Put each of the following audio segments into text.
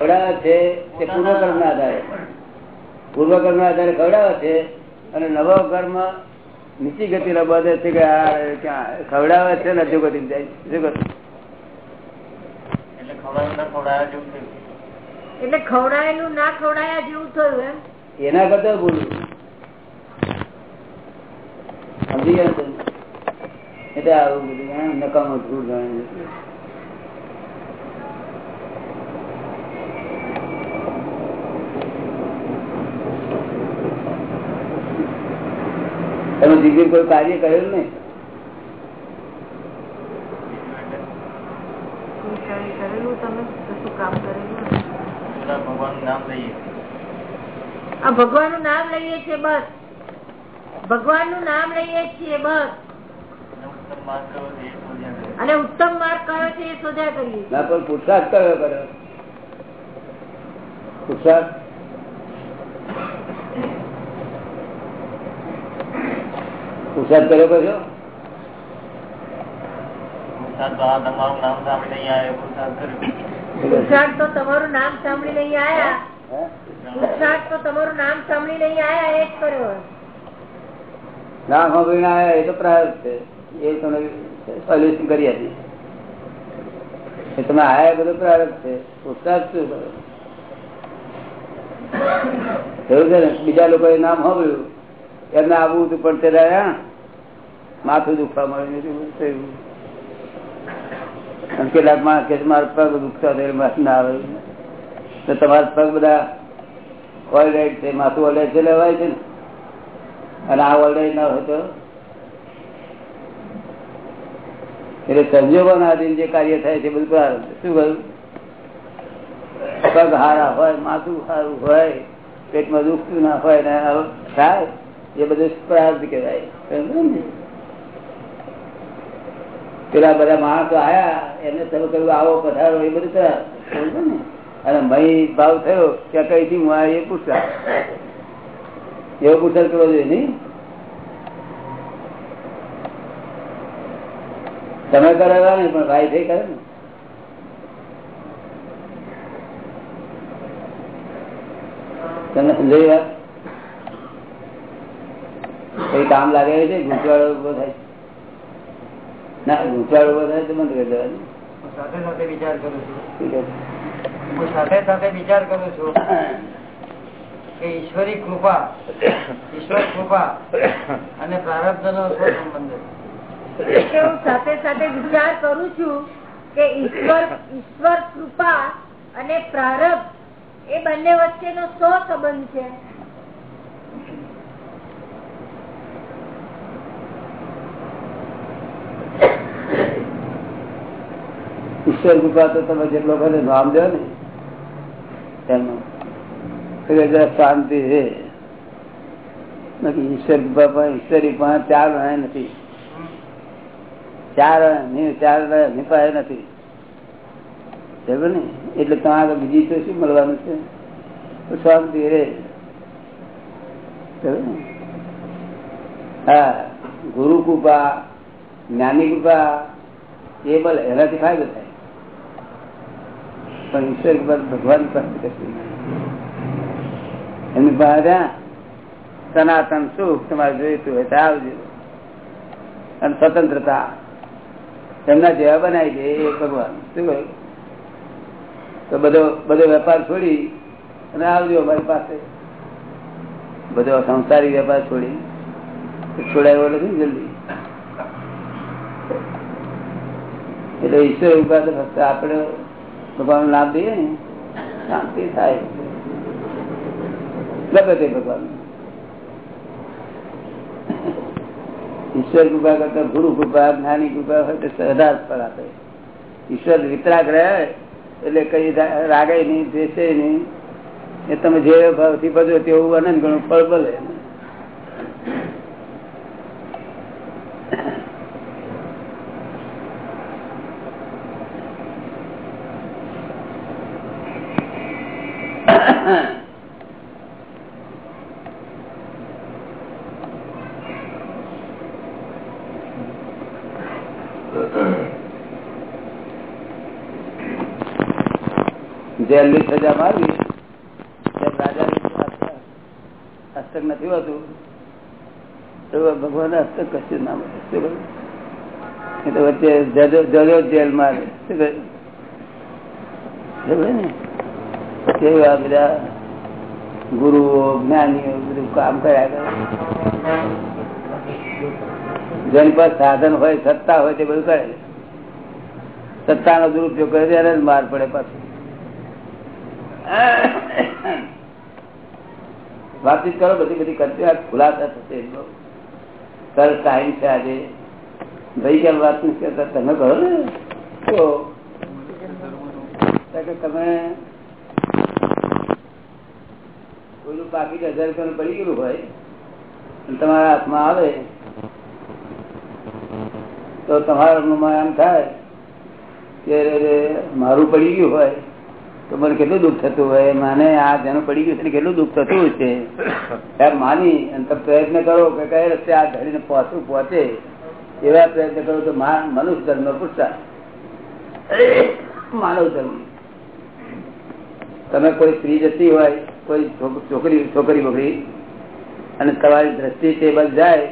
ખવડાવે છે તે પૂર્વકર્મ ના આધારે. પૂર્વકર્મ ના આધારે ખવડાવે છે અને નવો કર્મ નીચી ગતિ બધે છે કે ક્યાં ખવડાવે છે ને અધોગતિ જાય શું? એટલે ખવડાયેલું ના ખવડાયા જેવું થયું એમ? એના કરતા ભૂલું. સમજી ગયા એટલે આવું બધું નકામું તમે દીકરી કોઈ કાર્ય કરેલું નહીં. શું કરેલું તમે? કામ કરેલું? ભગવાનનું નામ લઈએ. આ ભગવાનનું નામ લઈએ છીએ બસ. ભગવાનનું નામ લઈએ છીએ બસ. અને ઉત્તમ માર્ગ કયો છે એ શોધ્યા અને ઉત્તમ માર્ગ કયો છે એ શોધ્યા કરીએ. ના પણ પુરસાદ કયો કર્યો પુરસાદ? પુરસાદ કર્યો કશો? પુરુષાર્થ તો આ તમારું નામ સાંભળી નહીં આવે પુરુષાર્થ કર્યું. પુરુષાર્થ તો તમારું નામ સાંભળી નહીં આયા હે? પુરુષાર્થ તો તમારું નામ સાંભળી નહીં આયા એ જ કર્યો ના સાંભળીને આવ્યા એ તો પ્રાયોગ છે. એ તમે સોલ્યુશન કરી આપી. એ તમે આયા બધો પ્રારંભ છે. પુરસાદ શું કરો એવું છે ને? બીજા લોકોએ નામ સાંભળ્યું. એમને આવવું હતું પણ તે માથું દુખવા મળ્યું થયું? કેટલાક માણસ કે મારા પગ દુખતા થયેલ માથું ના આવે. તો તમારા પગ બધા ઓલરાઈટ છે, માથું ઓલરાઈટ છે, લેવાય છે ને? અને આ ઓલરાઈટ ના હોય તો? એટલે સંજોગોના આધીન જે કાર્ય થાય છે બધું પ્રારંભ શું કહ્યું? પગ હારા હોય, માથું સારું હોય, પેટમાં દુખતું ના હોય ને થાય? એ બધું પ્રારંભ કહેવાય. પેલા બધા માણસો આયા, એને તમે કહ્યું આવો પધારો, એ બધું પ્રારંભ. અને મહી ભાવ થયો કે કઈથી હું એ પૂછતા એવો પૂછાર કરવો જોઈએ નહીં? તમે કરેલા ને, પણ ભાઈ થઈ કરે ને? તમે સમજાવી વાત? કઈ કામ લાગે છે ગુંચવાડો ઊભો થાય. ના ગુંચવાડો ઊભો થાય તો બંધ કરી દેવાનું. સાથે સાથે વિચાર કરું છું. હું સાથે સાથે વિચાર કરું છું કે ઈશ્વરી કૃપા ઈશ્વર કૃપા અને પ્રારબ્ધ નો સંબંધ છે. એટલે હું સાથે સાથે વિચાર કરું છું કે ઈશ્વર ઈશ્વર કૃપા અને પ્રારબ્ધ એ બંને વચ્ચેનો સો સંબંધ છે? ઈશ્વર ગુફા તો તમે જેટલો ભલે નામ દો ને. એનું. શાંતિ છે. બાકી ઈશ્વર ગુફા પણ ઈશ્વરી પણ ચાર વણાય નથી. ચાર ચાર નિપાય નથી. બરાબર ને? એટલે ત્યાં આગળ બીજી તો શું મળવાનું છે? શાંતિ રે? હા ગુરુ કૃપા જ્ઞાની કૃપા એ બોલે એનાથી ફાયદો થાય. પણ ઈશ્વર કૃપા ભગવાન પાસે કશું. એમની પાસે સનાતન સુખ તમારે જોઈતું હોય તો આવજો. અને સ્વતંત્રતા. એમના જેવા બનાવી દે એ ભગવાન. શું તો બધો બધો વેપાર છોડી અને આવજો અમારી પાસે. બધો સંસારી વેપાર છોડી. છોડાયો નથી જલ્દી? એટલે ઈશ્વર તો ફક્ત આપણે ભગવાન લાભ દઈએ ને, શાંતિ થાય. તે ભગવાન ઈશ્વર કૃપા કરતા ગુરુ કૃપા, જ્ઞાની કૃપા હોય તો સહદાર પર આપે. ઈશ્વર વિતરાગ રહે, એટલે કઈ રાગે નહીં, દ્વેષે નહીં. એ તમે જે ભાવથી ભજો તેવું અનંત ગણું ફળ ભલે જેલની સજા મારવી તેમ રાજા હસ્તક નથી હોતું તો હસ્તક બધા ગુરુઓ, જ્ઞાનીઓ બધું કામ કર્યા કરે. જેની સાધન હોય, સત્તા હોય તે બધું કરે સત્તાનો દુરુપયોગ કરે ત્યારે જ માર પડે પાછું. વાતચીત કરો, બધી બધી કરતી ખુલાસા થશે. સરસ ટાઈમ છે આજે. ગયા વાત નથી કરતા તમે કહો ને. તો તમે કોઈનું પાકીટ હજાર રૂપિયાનું પડી ગયેલું હોય તમારા હાથમાં આવે, તો તમારા મનમાં એમ થાય કે મારું પડી ગયું હોય તો મને કેટલું દુઃખ થતું હોય? મને આ જેનું પડી ગયું છે કેટલું દુઃખ થતું છે? એમ માની અને તમે પ્રયત્ન કરો કે કઈ રસ્તે આ ધડીને પહોંચવું પહોંચે એવા પ્રયત્ન કરો તો મનુષ્ય ધર્મ પૂછતા માનવ ધર્મ. તમે કોઈ સ્ત્રી જતી હોય, કોઈ છોકરી છોકરી બકરી અને તમારી દ્રષ્ટિ તે બધ જાય,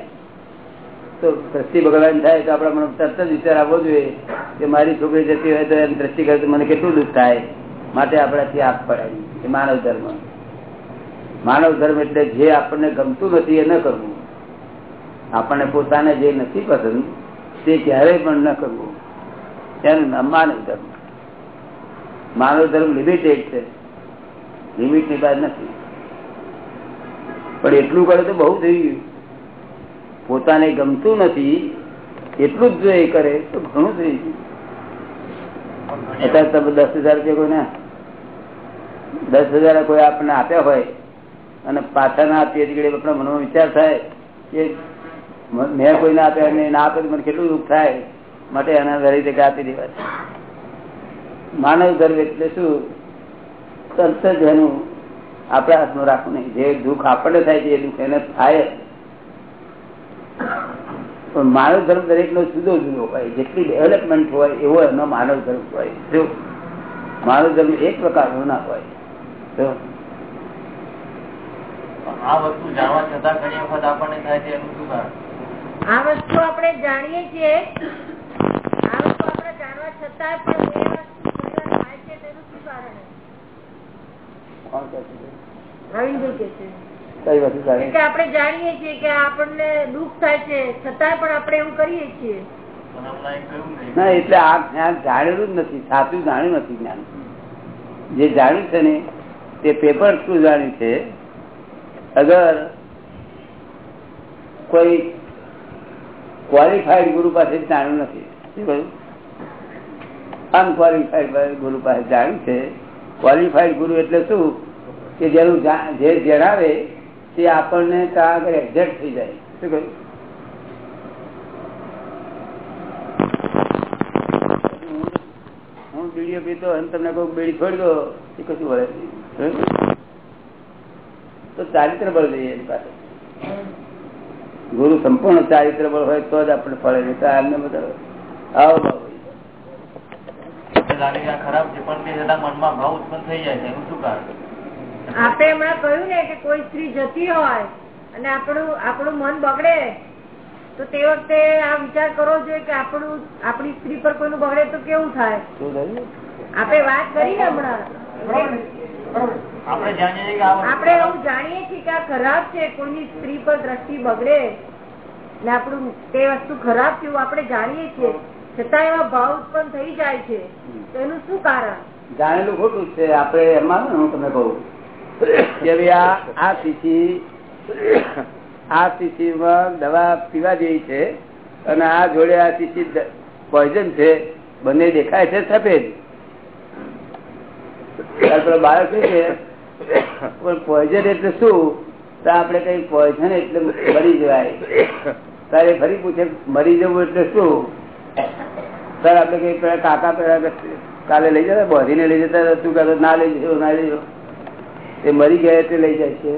તો દ્રષ્ટિ બગડવાની થાય તો આપણા મને તરત જ વિચાર આવવો જોઈએ કે મારી છોકરી જતી હોય તો એમ દ્રષ્ટિ કરે તો મને કેટલું દુઃખ થાય? માટે આપણાથી આપ પડે એ માનવ ધર્મ. માનવ ધર્મ એટલે જે આપણને ગમતું નથી એ ન કરવું. આપણને પોતાને જે નથી પસંદ, તે ક્યારેય પણ ન કરવું. એનું નામ માનવ ધર્મ. માનવ ધર્મ લિમિટેડ છે. લિમિટની બાદ નથી. પણ એટલું કરે તો બહુ થઈ ગયું. પોતાને ગમતું નથી, એટલું જ જો એ કરે તો ઘણું થઈ ગયું. દસ હજાર દસ હજાર કોઈ આપણને આપ્યા હોય અને પાછા ના આપીએ એટલે આપણા મનમાં વિચાર થાય કે મ- કોઈને આપ્યા અને ના આપે મને કેટલું દુઃખ થાય માટે એના દરેક જગ્યા આપી દેવા માનવ ધર્મ એટલે શું? તરત જ એનું આપણા હાથમાં રાખવું નહીં. જે દુઃખ આપણને થાય છે, એ દુઃખ એને થાય. પણ માનવ ધર્મ દરેક નો જુદો જુદો હોય જેટલી ડેવલપમેન્ટ હોય એવો એનો માનવ ધર્મ હોય. જો માનવ ધર્મ એક પ્રકારનો ના હોય આ વસ્તુ જાણવા છતાં ઘણી વખત આપણને થાય છે એનું શું કારણ? આ વસ્તુ આપણે જાણીએ છીએ. આ વસ્તુ આપણે જાણવા છતાં પણ એ વસ્તુ થાય છે તેનું શું કારણ કોણ કહે છે? રવિન્દ્ર કે છે. કઈ વસ્તુ કે આપણે જાણીએ છીએ કે આપણને દુઃખ થાય છે છતાં પણ આપણે એવું કરીએ છીએ. ના એટલે આ જ્ઞાન જાણેલું જ નથી સાચું જાણ્યું નથી જ્ઞાન. જે જાણ્યું છે ને તે પેપર શું જાણ્યું છે? અગર કોઈ ક્વોલિફાઈડ ગુરુ પાસે જાણ્યું નથી શું કહ્યું? અનક્વોલિફાઈડ ગુરુ પાસે જાણ્યું છે. ક્વોલિફાઈડ ગુરુ એટલે શું? કે જેનું જે જણાવે તે આપણને એક્ઝેક્ટ થઈ જાય. શું કહ્યું? તો ચારિત્ર બળ એની પાસે. ગુરુ સંપૂર્ણ ચારિત્ર બળ હોય તો જ આપણે ફળે નહીં. તો આમને બધા આવો આ ખરાબ છે, પણ છતાં મનમાં ભાવ ઉત્પન્ન થઈ જાય છે. એનું શું કારણ? આપણે હમણાં કહ્યું ને કે કોઈ સ્ત્રી જતી હોય અને આપણું આપણું મન બગડે તો તે વખતે આ વિચાર કરવો જોઈએ કે આપણું આપણી સ્ત્રી પર કોઈનું બગડે તો કેવું થાય? આપણે વાત કરી ને હમણાં. આપણે જાણીએ છીએ કે આ એવું જાણીએ છીએ કે આ ખરાબ છે કોઈની સ્ત્રી પર દ્રષ્ટિ બગડે. ને આપણું તે વસ્તુ ખરાબ છે એવું આપણે જાણીએ છીએ. છતાં એવા ભાવ ઉત્પન્ન થઈ જાય છે. તો એનું શું કારણ? જાણેલું ખોટું છે. આપણે એમાં હું તમને કહું. આ શીશી દવા પીવા જેવી છે અને આ જોડે આ શીશી પોઈઝન છે, બંને દેખાય છે સફેદ. બાળક શું છે, પણ પોઈઝન એટલે શું? તો આપણે કઈ પોઈઝન એટલે મરી જવાય. તારે ફરી પૂછે, મરી જવું એટલે શું? સર આપણે કઈ કાકા પેલા કાલે લઈ જતા, બોધીને લઈ જતા, તું કહેતો ના લઈ જજો, ના લઈ જજો. એ મરી ગયા એટલે લઈ જાય છે.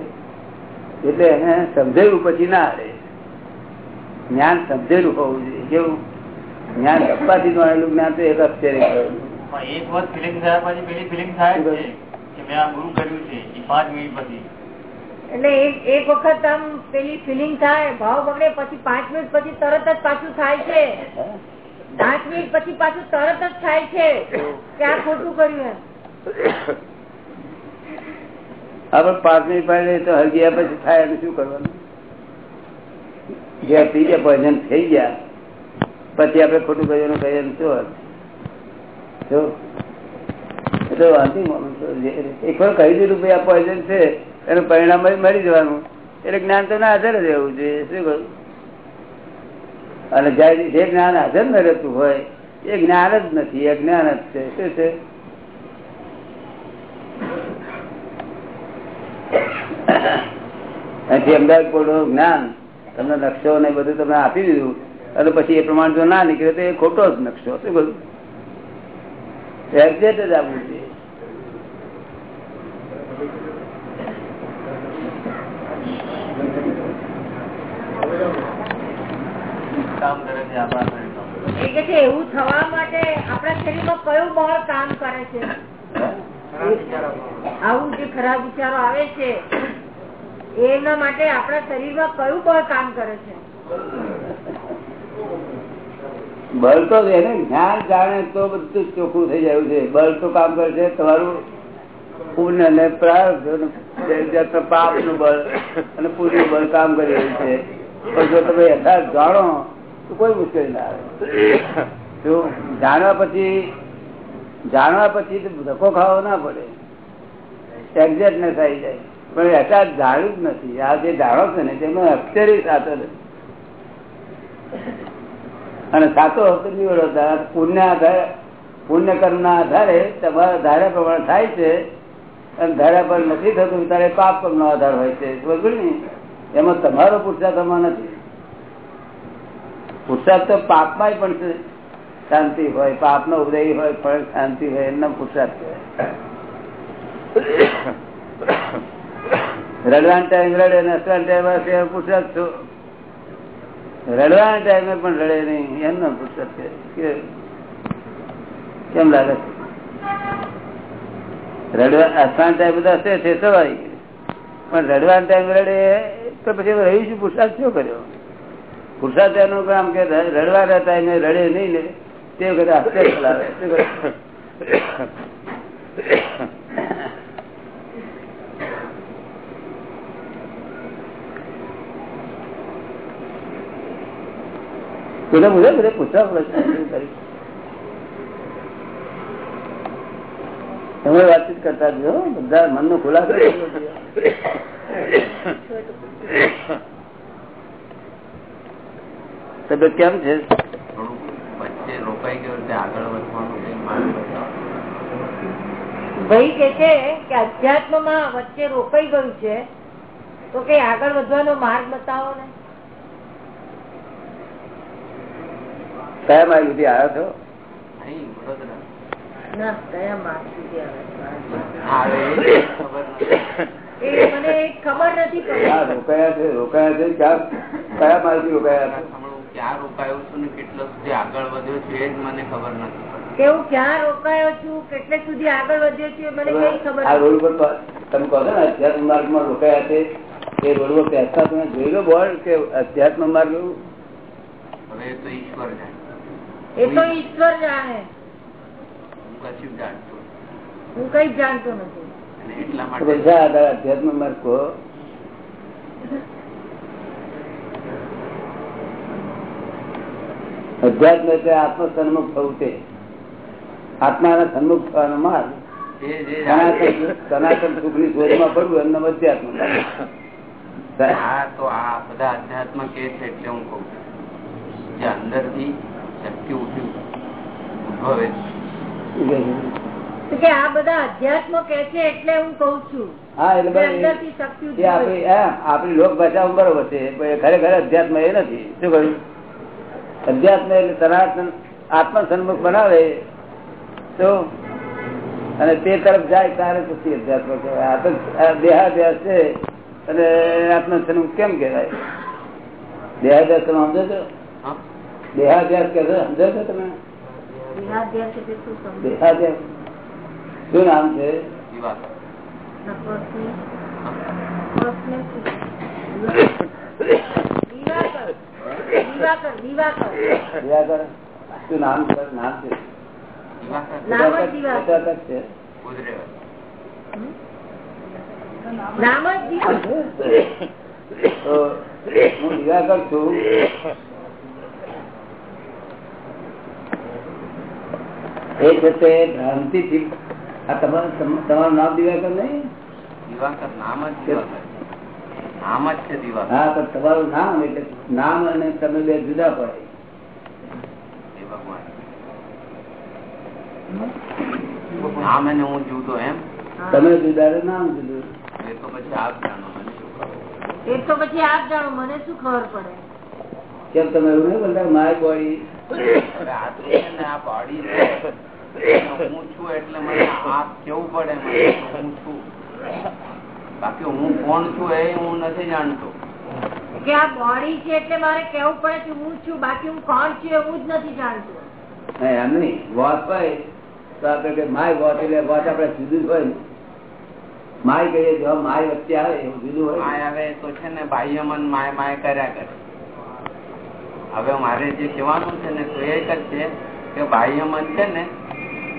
એટલે એને સમજાયું પછી ના હારે જ્ઞાન સમજેલું હોવું જોઈએ. કેવું? જ્ઞાન અપાથી મળેલું જ્ઞાન તો એક અક્ષરે પણ એક વખત ફિલિંગ થયા પછી પેલી ફિલિંગ થાય છે મેં આ ગુરુ કર્યું છે એ પાંચ મિનિટ પછી. એટલે એક એક વખત આમ પેલી ફિલિંગ થાય ભાવ બગડે પછી પાંચ મિનિટ પછી તરત જ પાછું થાય છે. પાંચ મિનિટ પછી પાછું તરત જ થાય છે. કે આ ખોટું કર્યું એમ. આપણે પાંચ મિનિટ પાડે તો હરગ્યા પછી થાય એનું શું કરવાનું? જે પી ગયા પોઈઝન થઈ ગયા, પછી આપણે ખોટું કર્યું કહીએ શું હશે? જો એ તો અંતિમ moment તો જે- એક વાર કહી દીધું આ પોઈઝન છે, એનું પરિણામ મળી જવાનું. એટલે જ્ઞાન તો ના હાજર જ રહેવું જોઈએ, શું કહ્યું અને જે જ્ઞાન હાજર ન રહેતું હોય, એ જ્ઞાન જ નથી, એ જ્ઞાન જ છે. શું છે? અહીંથી અમદાવાદ કોર્ટનું જ્ઞાન. તમને નકશો ને બધું તમને આપી દીધું. અને પછી એ પ્રમાણે જો ના નીકળે તો એ ખોટો જ નકશો. શું બધું એક્ઝેક્ટ જ આપવું જોઈએ એવું થવા માટે આપણા શરીરમાં કયું બળ કામ કરે છે? આવું જે ખરાબ વિચારો આવે છે એના માટે આપણા શરીરમાં કયું બળ કામ કરે છે? બળ તો એને જ્ઞાન જાણે તો બધું ચોખ્ખું થઈ જાય છે. બળ તો કામ કરે છે. તમારું પુણ્ય અને પાપનું બળ અને પુણ્ય બળ કામ કરી રહ્યું છે. પણ જો તમે યથાર્થ જાણો, તો કોઈ મુશ્કેલી ના આવે. જો જાણવા પછી જાણવા પછી ધક્કો ખાવો ના પડે. એક્ઝેક્ટનેસ આવી જાય. પણ યથાર્થ જાણ્યું જ નથી. આ જે જાણો છો ને, તેમાં અક્ષરે સાચો અને સાચો હતો નિવડો પુણ્ય આધારે, પુણ્ય કર્મ ના આધારે તમારા ધારા પ્રમાણે થાય છે. અને ધારા પર નથી થતું, ત્યારે પાપ કર્મ નો આધાર હોય છે. બરોબર ને? એમાં તમારો પુરુષાર્થમાં નથી. પુરુષાર્થ તો પાપમાં પણ છે. શાંતિ હોય પાપ નો ઉદય હોય પણ શાંતિ હોય, એમના પુરુષાર્થ કહેવાય. રડવાન ટાઈમ રડે ને હસવાન ટાઈમ પુરુષાર્થ છો. રડવાના ટાઈમે પણ રડે નહીં એમનો પુરુષાર્થ છે. કેમ લાગે છે? રડવા હસવાના ટાઈમ બધા હશે, છે સ્વાભાવિક પણ રડવાના ટાઈમ રડે તો પછી રહ્યું છું પુરસાદ શું કર્યો? પુરસાદ એનું કામ કે રડવાના ટાઈમે રડે નહીં ને, તે વખતે હાસ્ય ચલાવે શું કરે? બધા પૂછવા પડે તમે વાતચીત કરતા જો બધા મનનો ખુલાસો તબિયત કેમ છે વચ્ચે રોકાઈ ગયો આગળ વધવાનું. ભાઈ કે છે કે અધ્યાત્મમાં વચ્ચે રોકાઈ ગયું છે, તો કઈ આગળ વધવાનો માર્ગ બતાવો ને કયા માઇલ સુધી આવ્યો છો? અહીં વડોદરા. ના કયા માર્ગ સુધી આવે આવે. ખબર નથી. છે? એ મને ખબર નથી હા પડી રોકાયા છે? રોકાયા છે? ક્યાં? કયા માર્ગથી રોકાયા ક્યાં રોકાયો ને કેટલો સુધી આગળ વધ્યો છું એ જ મને ખબર નથી કે હું ક્યાં રોકાયો છું? કેટલે સુધી આગળ વધ્યો છું એ મને કઈ ખબર આ રોડ નથી. ઉપર તો તમે કહો ને અધ્યાત્મ માર્ગમાં રોકાયા છે. એ રોડ પર બેસતા તમે જોઈ લો બોર્ડ કે અધ્યાત્મ માર્ગ એવું? હવે એ તો ઈશ્વર જાણે. એ તો ઈશ્વર જાણે. હું. હું કઈ જાણતો નથી. અને એટલા માટે અધ્યાત્મ માર્ગ અધ્યાત્મ એટલે આત્મ સન્મુખ થવું છે આત્માના સન્મુખ થવાનો માર્ગ. એ જે સનાતન સનાતન સુખની શોધમાં પડવું એમનો અધ્યાત્મ. આ તો આ બધા અધ્યાત્મ કે છે એટલે હું કઉ છું. જે અંદરથી શક્તિ ઉદ્ભવે આ બધા અધ્યાત્મ કે છે એટલે હું કઉ છું આપણી લોક ભાષા બરોબર છે ખરેખર અધ્યાત્મ એ નથી. શું કહ્યું? અધ્યાત્મ એટલે સનાતન આત્મ સન્મુખ બનાવે તો? અને તે તરફ જાય ત્યારે પછી અધ્યાત્મ કહેવાય. આ તો આ દેહાધ્યાસ છે અને આત્મ સન્મુખ કેમ કહેવાય? દેહાધ્યાસ તમે સમજો છો? હા? દેહાધ્યાસ કે સમજો છો તમે દેહાધ્યાસ શું નામ છે? શું? નામ છે? નામ છે? નામ જ દિવાકર છે ગુજરેવા નામ જ દિવાકર તો હું દિવાકર છું એ છે તે ભ્રાંતિ થી આ તમારું તમ- તમારું નામ દિવાકર નહીં? દિવાકર નામ જ છે. નામ જ છે દિવાકર. હા પણ તમારું નામ એટલે નામ અને તમે બે જુદા પડે. એ નામ અને હું જુદો એમ? તમે જુદા ને નામ જુદું એ તો પછી આપ જાણો મને શું ખબર. એ તો પછી આપ જાણો મને શું ખબર પડે? કેમ તમે એવું નહીં બોલતા? માય બોડી આ બોડી હું છું એટલે મને આ કેવું પડે હું છું. બાકી હું કોણ છું એ હું નથી જાણતો. કે આ બોડી છે એટલે મારે કેવું પડે કે હું છું બાકી હું કોણ છું એવું જ નથી જાણતો. એમ નહીં. વોટ હોય તો આપડે કે માય વોટ એટલે વોટ આપડે જુદું હોય ને. માય કહીએ જો માય વચ્ચે આવે એવું જુદું હોય માય આવે તો છે ને બાહ્ય મન માય માય કર્યા કરે. હવે મારે જે કહેવાનું છે ને તો એ જ છે કે બાહ્ય મન છે ને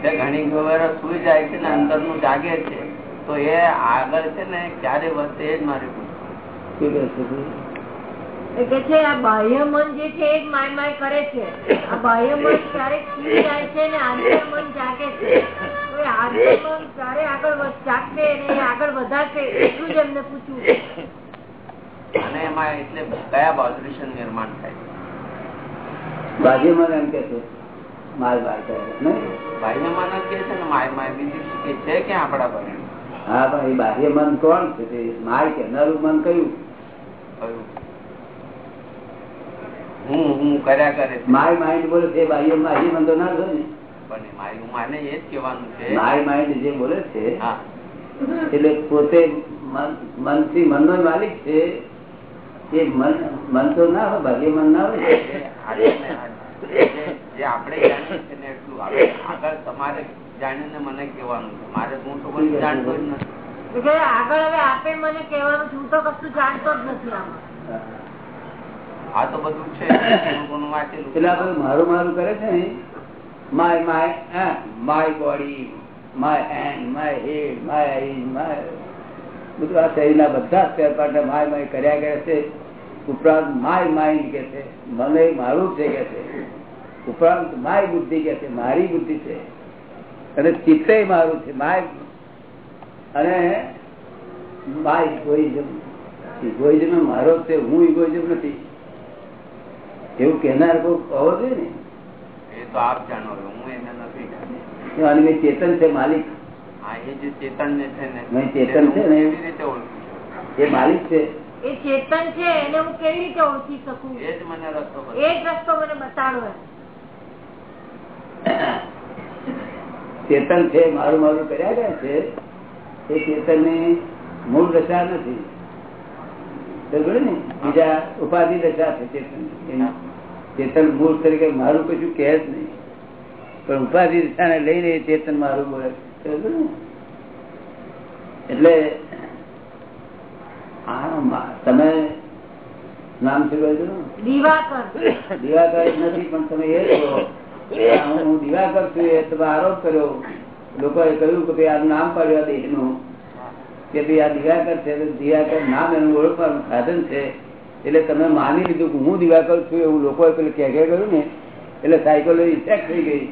ઘણી વાર સુઈ જાય છે ને અંદરનું જાગે છે. તો એ આગળ છે ને ક્યારે વધશે એ જ મારે પૂછવું. છે તું? એ કે છે આ બાહ્ય મન જે છે એ જ માય માય કરે છે. આ બાહ્ય મન ક્યારેક સુઈ જાય છે ને આંતર મન જાગે છે. આંતર મન ક્યારે આગળ જાગશે ને આગળ વધારશે એટલું જ એમને પૂછવું અને એમાં એટલે કયા બાજુશન નિર્માણ થાય બાજુમાં એમ કે છે. માલ બાર કરે બાહ્ય મન કે છે ને બીજું કે આપણા પર હા પણ એ બાહ્ય મન કોણ છે? તે માય કહેનારું મન કયું? કયું? હું હું કર્યા કરે માય માઇન્ડ બોલે છે બાહ્ય બાહ્ય મન તો ના થાય ને. પણ એ માને એ જ કહેવાનું છે. માય માઇન્ડ જે બોલે છે હા. એટલે પોતે મન- મનથી મનનો માલિક છે. એ મન મન તો ના હોય બાહ્ય મન ના હોય. ને, જે- આપણે જાણીએ છીએ ને એટલું. આગળ તમારે જાણીને મને કહેવાનું છે. મારે હું તો બધું જાણતો જ નથી. આગળ હવે આપે મને કહેવાનું છું. તો કશું જાણતો જ નથી આમાં. આ તો બધું છે. વાંચેલું. મારું મારું કરે છે ને my my my body my hand my head my eyes my બધું આ શરીરના બધા સ્પેર પાર્ટ માય માય કર્યા કરે છે. ઉપરાંત માય માઇન્ડ કે છે મને મારું છે કે છે ઉપરાંત માય બુદ્ધિ કે છે મારી બુદ્ધિ છે. અને ચિત્તે મારું છે માય અને માય ઇગોઇઝમ ઇગોઇઝમ મારો છે હું ઇગોઇઝમ નથી. એવું કહેનાર કોઈ કહો છે ને? એ તો આપ જાણો હું એને નથી. મેં ચેતન છે માલિક. હા એ જે ચેતન છે ને ચેતન છે ને. એવી? રીતે ઓળખું એ માલિક છે. એ ચેતન છે એને હું કેવી રીતે ઓળખી શકું? એ જ મને રસ્તો એ જ રસ્તો મને બતાડો ચેતન છે મારું મારું કર્યા ગયા છે. એ ચેતનની મૂળ દશા નથી. ને? બીજા ઉપાધિ દશા છે ચેતન. ચેતન મૂળ તરીકે મારું કશું કહે જ નહીં. પણ ઉપાધિ દશાને લઈને એ ચેતન મારું બોલે ને? એટલે તમે નામ દિવાકર. દિવાકર નથી પણ તમે એ હું દિવાકર છું એ તમે આરોપ કર્યો. લોકોએ કહ્યું કે આ નામ પાડ્યું દેશનું કે ભાઈ આ દિવાકર છે દિવાકર નામ એનું ઓળખવાનું સાધન છે. એટલે તમે માની લીધું કે હું દિવાકર છું એવું લોકોએ પેલું કે ગયું ને? એટલે સાયકલ ઇફેક્ટ થઈ ગઈ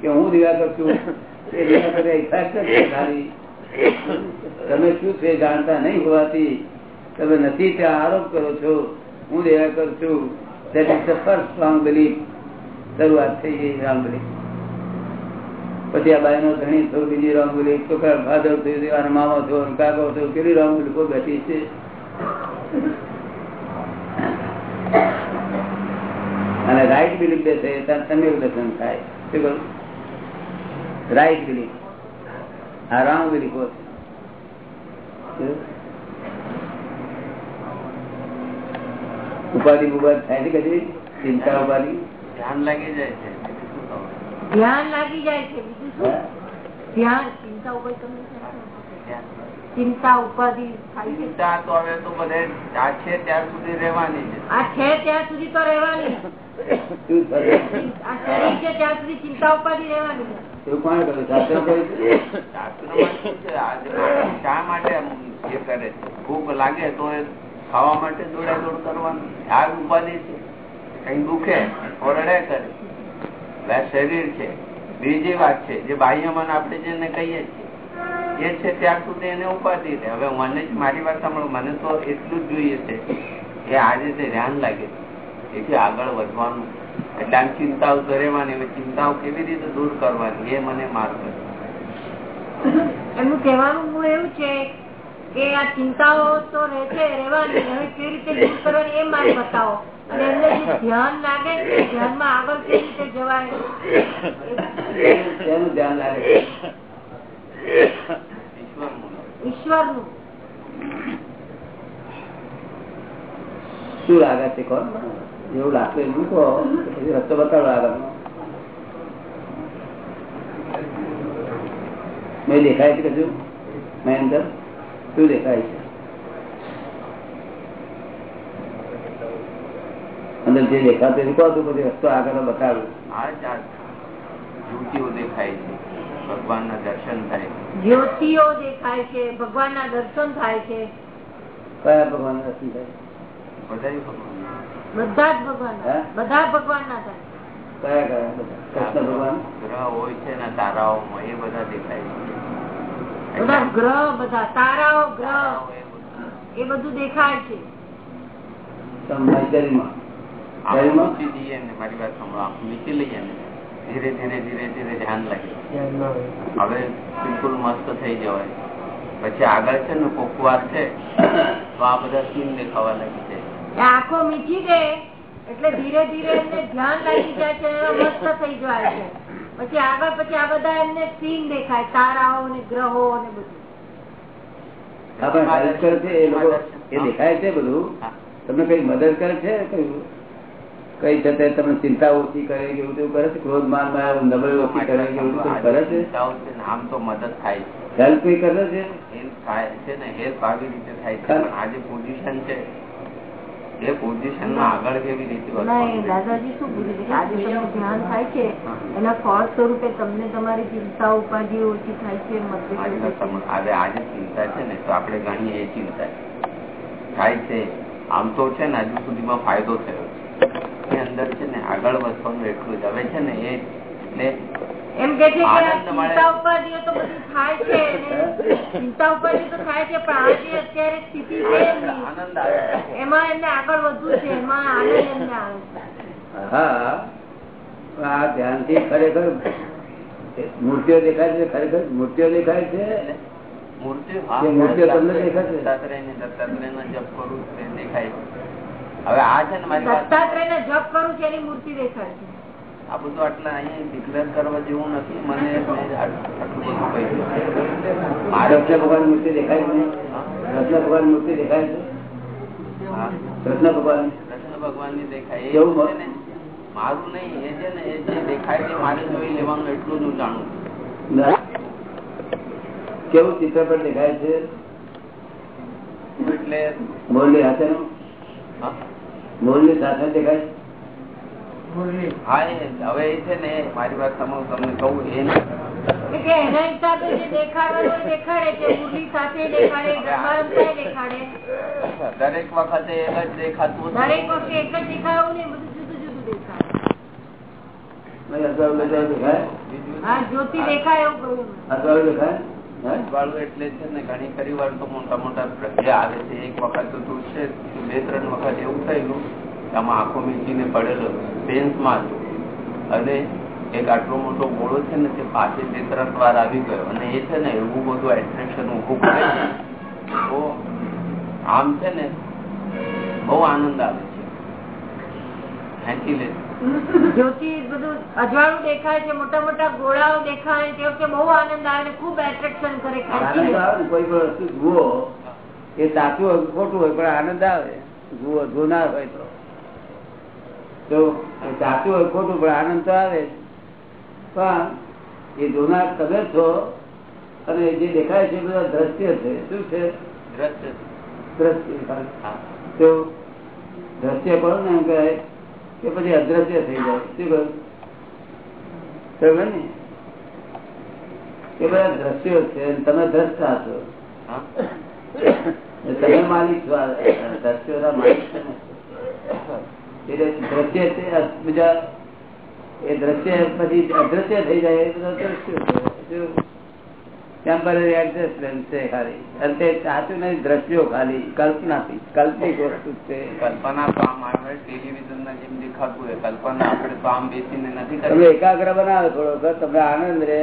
કે હું દિવાકર છું. એ દિવાકર ઇફેક્ટ જ છે ખાલી. તમે શું છે જાણતા નહીં હોવાથી? તમે નથી ત્યાં આરોપ કરો છો, હું છું. શરૂઆત થઈ ગઈ રોંગ બિલીફ થયું અને મામા થયો અને કાકો છે? અને રાઈટ બિલીફ બેસે ત્યાં સમ્યક દર્શન થાય. શું રાઈટ બિલીફ આ રોંગ બિલીફો છે ઉપાધિ ઉપાધિ થાય છે કદી? ચિંતા ઉપાધિ? ધ્યાન લાગી જાય છે? ધ્યાન લાગી જાય છે. બીજું શું? ધ્યાન ચિંતા ઉપાધિ તમને ચિંતા ઉપાધિ ચિંતા તો હવે તો બધે આ છે ત્યાં સુધી રહેવાની છે. આ છે ત્યાં સુધી તો રહેવાની. આ છે ત્યાં સુધી ચિંતા ઉપાધિ રહેવાની. એવું કોણે શાસ્ત્ર શું માટે કરે છે? ભૂખ લાગે તો એ ખાવા માટે દોડા દોડ કરવાનું. આ ઉપાધિ છે. કઈ દુખે, ઓરડે કરે. શરીર છે. બીજી વાત છે, જે બાહ્ય મન આપણે જેને કહીએ છીએ, એ છે ત્યાં સુધી એને ઉપાધિ છે હવે મને જ મારી વાત સાંભળો. મને તો એટલું જ જોઈએ છે એ આજે તે ધ્યાન લાગે. એથી આગળ વધવાનું. એટલે આમ ચિંતાઓ રહેવાની. ચિંતાઓ કેવી રીતે દૂર કરવાની, એ મને માર્ગ એનું કહેવાનું એવું છે કે આ ચિંતાઓ તો રહેશે રહેવાની હવે કેવી રીતે દૂર કરવાની એ મારે બતાવો. અને એમને જે ધ્યાન લાગે છે ધ્યાનમાં આગળ કેવી રીતે જવાય? શેનું ધ્યાન લાગે? ઈશ્વરનું. ઈશ્વરનું શું લાગે છે કોણ? એવું લાગતું એવું કહો. પછી રસ્તો બતાડો આગળનો મેં દેખાય છે કશું? મેં અંદર? શું દેખાય છે? અંદર જે દેખાતું એ કહો પછી રસ્તો આગળ જ જ્યોતિઓ દેખાય છે ભગવાનના દર્શન થાય. છે. જ્યોતિઓ દેખાય છે ભગવાનના દર્શન થાય છે. કયા ભગવાન દર્શન થાય? ભગવાન બધા જ ભગવાન બધા ભગવાન ના થાય. કયા કયા? બધા કૃષ્ણ ભગવાન? ગ્રહ હોય છે ને તારાઓ એ બધા દેખાય છે. બધા ગ્રહ બધા તારાઓ ગ્રહ. એ બધું. દેખાય છે. તમારા શરીરમાં. આમ શરીરમાં? મૂકી દઈએ ને મારી વાત સાંભળો આમ મૂકી લઈએ ધીરે ધીરે ધીરે ધીરે ધ્યાન લાગે હવે બિલકુલ મસ્ત થઈ જવાય. પછી આગળ છે ને કોક વાર છે તો આ બધા સીન દેખાવા લાગી જાય. એ આંખો મીઠી ગઈ એટલે ધીરે ધીરે ધ્યાન લાગી જાય છે મસ્ત થઈ જાય છે. પછી આગળ પછી આ બધા એમને સીન દેખાય તારાઓ ને ગ્રહો ને બધું. કરે છે એ લોકો એ દેખાય છે બધું. તમને કઈ મદદ કરે છે? કઈ કઈ છે તે ચિંતા ઓછી કરે કે એવું તેવું કરે છે? ક્રોધ માનમાં નબળી ઓછી કરે કે એવું કરે છે? આમ તો મદદ થાય છે. હેલ્પ કઈ કરે છે? હેલ્પ થાય છે ને હેલ્પ આવી રીતે થાય છે પણ આ પોઝિશન છે એ પોઝિશનમાં આગળ કેવી રીતે દાદાજી શું પૂછ્યું આજે તમને ધ્યાન થાય છે? એના ફળ સ્વરૂપે તમને તમારી ચિંતા ઉપાધિ ઓછી થાય છે. હવે આજે ચિંતા છે ને તો આપણે ગણીએ એ ચિંતા થાય છે. આમ તો છે ને હજુ સુધીમાં ફાયદો થયો છે. એ અંદર છે ને આગળ વધવાનું એટલું જ. હવે છે ને એ એટલે એમ કે છે કે. ચિંતા ઉપાધિઓ તો બધું થાય છે ચિંતા ઉપાધિઓ તો થાય છે પણ આ જે અત્યારે સ્થિતિ છે. એમાં એમને આગળ વધવું છે એમાં આનંદ એમને આવે હા આ ધ્યાનથી ખરેખર મૂર્તિઓ દેખાય છે ખરેખર મૂર્તિઓ દેખાય છે મૂર્તિઓ તમને દેખાય છે? જપ કરું દેખાય હવે આ છે ને મારી દત્તાત્રેય ને જપ કરું છે એની મૂર્તિ દેખાય છે આ બધું આટલા અહીંયા ડિક્લેર કરવા જેવું નથી. મને ભગવાન મૂર્તિ દેખાય છે? ભગવાન મૂર્તિ દેખાય છે? હા, કૃષ્ણ ભગવાન કૃષ્ણ દેખાય. એ છે ને મારું નહીં એ છે ને એ જે દેખાય છે મારે જોઈ લેવાનું એટલું જ હું જાણું. કેવું ચિત્રપટ દેખાય છે? એટલે મોરલી સાથેનું હા, મોરલી સાથે દેખાય છે? હા હવે એ છે ને મારી વાત તમને કહું એ નહીં. એટલે કે એના હિસાબે જે દેખાડવાનું દેખાડે છે મુરલી સાથે દેખાડે ગરબા દેખાડે. દરેક વખતે એક જ દેખાતું દરેક વખતે એક જ દેખાવું નહીં બધું જુદું જુદું દેખાય. જ્યોતિ દેખાય એવું દેખાય. એટલે છે ને ઘણી ખરી વાર તો મોટા મોટા આવે છે. એક વખત તો છે બે ત્રણ વખત એવું થયેલું. આમાં આંખો મીચીને પડેલો પેન્સમાં અને એક આટલો મોટો ગોળો છે ને તે પાસે બે ત્રણ વાર આવી ગયો. અને એ છે ને એવું બધું એટ્રેક્શન ઉભું પડે છે. તો આમ છે ને બહુ આનંદ આવે છે. ખેંચી લે. જ્યોતિ બધું અજવાળું દેખાય છે મોટા મોટા ગોળાઓ દેખાય તે વખતે બહુ આનંદ આવે ને ખૂબ એટ્રેક્શન કરે કોઈ પણ વસ્તુ જુઓ એ સાચું હોય ખોટું હોય પણ આનંદ આવે. જુઓ જોનાર હોય તો. તો સાચું હોય ખોટું પણ આનંદ તો આવે પણ એ જોનાર તમે છો અને જે દેખાય છે બધા દ્રશ્ય છે. શું છે? દ્રશ્ય. દ્રશ્ય તો દ્રશ્ય ને એમ કહેવાય કે પછી અદ્રશ્ય થઈ જાય. શું કહ્યું? ને? એ બધા દ્રશ્યો છે તમે દ્રષ્ટા છો. તમે માલિક છો. દ્રશ્યો માલિક છે. દ્રશ્ય છે બીજા એ દ્રશ્ય પછી અદ્રશ્ય થઈ જાય એ બધા દ્રશ્યો ટેમ્પરરી એડજસ્ટમેન્ટ છે ખાલી. અને તે સાચું નહીં દ્રશ્યો ખાલી કલ્પનાથી કલ્પિક વસ્તુ છે. કલ્પના તો આમ આપણે ટેલિવિઝન ના જેમ દેખાતું હોય કલ્પના આપણે તો આમ બેસીને નથી તમે એકાગ્ર બનાવે થોડો વખત તમને આનંદ રહે.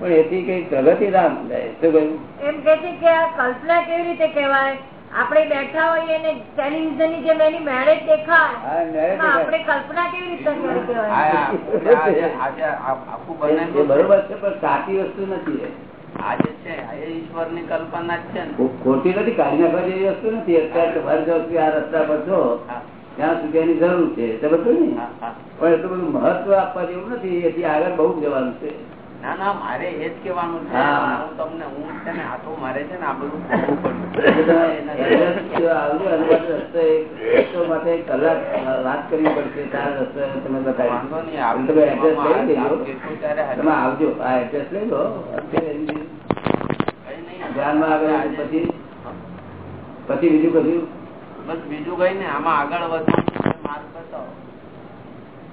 પણ એથી કઈ પ્રગતિ ના થાય. શું કહ્યું? એમ કે છે કે આ કલ્પના કેવી રીતે કહેવાય? આપણે બેઠા હોઈએ ને ટેલિવિઝનની જેમ એની મેરેજ દેખાય. આપણે કલ્પના કેવી રીતે કરી કહેવાય એ એ બરોબર છે પણ સાચી વસ્તુ નથી આજે છે આ ઈશ્વરની કલ્પના જ છે ખોટી નથી કાઢી નાખવા જેવી વસ્તુ નથી. અત્યારે તમારે જો આ રસ્તા પર છો. ત્યાં સુધી એની જરૂર છે સમજો ને હા હા. પણ એટલું બધું મહત્વ આપવા જેવું નથી એથી આગળ બહુ જવાનું છે. ના ના મારે એ જ કેવાનું છે. હું. તમને હું છે ને આ મારે છે ને આ બધું કલાક વાત કરવી પડશે તાર રસ્તો તમે બતાવી. આવજો. આ એડ્રેસ લઈ લો. ધ્યાનમાં આવે પછી? પછી બીજું કશું બસ બીજું કઈ ને આમાં આગળ વધવાનું માર્ગ બતાવો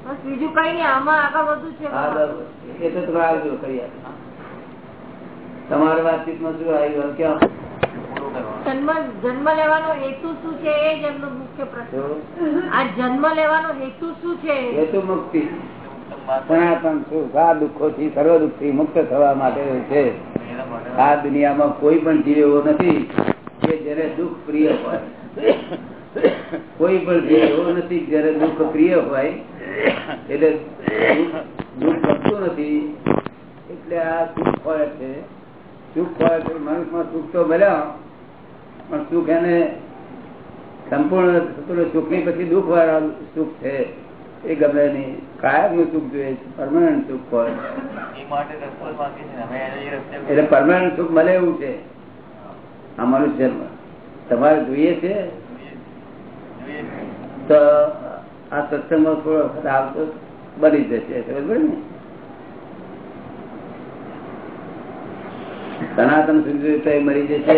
બીજું કઈ નહીં આમાં આગળ વધુ છે. એ તો તમે આવજો કરી તમારી વાતચીતમાં શું આવ્યું ક્યાં પૂરું જન્મ જન્મ લેવાનો હેતુ શું છે એ જ એમનો મુખ્ય પ્રશ્ન. આ જન્મ લેવાનો હેતુ શું છે? હેતુ મુક્તિ. સનાતન સુખ આ દુઃખો થી સર્વ દુઃખથી મુક્ત થવા માટે છે. આ દુનિયામાં કોઈ પણ જીવ એવો નથી કે જેને દુઃખ પ્રિય હોય. કોઈ પણ જીવ એવો નથી જયારે દુઃખ પ્રિય હોય એટલે દુઃખ- ઘટતું નથી. એટલે આ સુખ હોય છે. સુખ છે મનુષ્યમાં સુખ તો મળ્યા પણ સુખ એને સંપૂર્ણ થતું સુખની પછી દુઃખ વાળા સુખ છે. એ ગમે નહીં. કાયમનું સુખ જોઈએ પરમાનન્ટ સુખ હોય. એટલે પરમાનન્ટ સુખ મળે એવું છે. અમારું જન્મ તમારે જોઈએ છે. જોઈએ છે. તો આ સત્સંગમાં થોડો વખત આવતો બની જશે, બરોબર ને? સનાતન સુધી તો એ મળી જશે,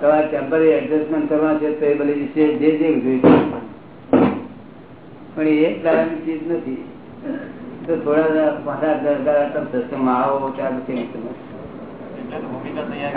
તમારે ટેમ્પરરી એડજસ્ટમેન્ટ કરવા છે તો એ મળી જશે, જે જે જોઈએ પણ એ એક દાડાની ચીજ નથી. તો થોડા પાંચ દસ દાડા તમે સત્સંગમાં આવો ત્યાર પછી ભૂમિકા તૈયાર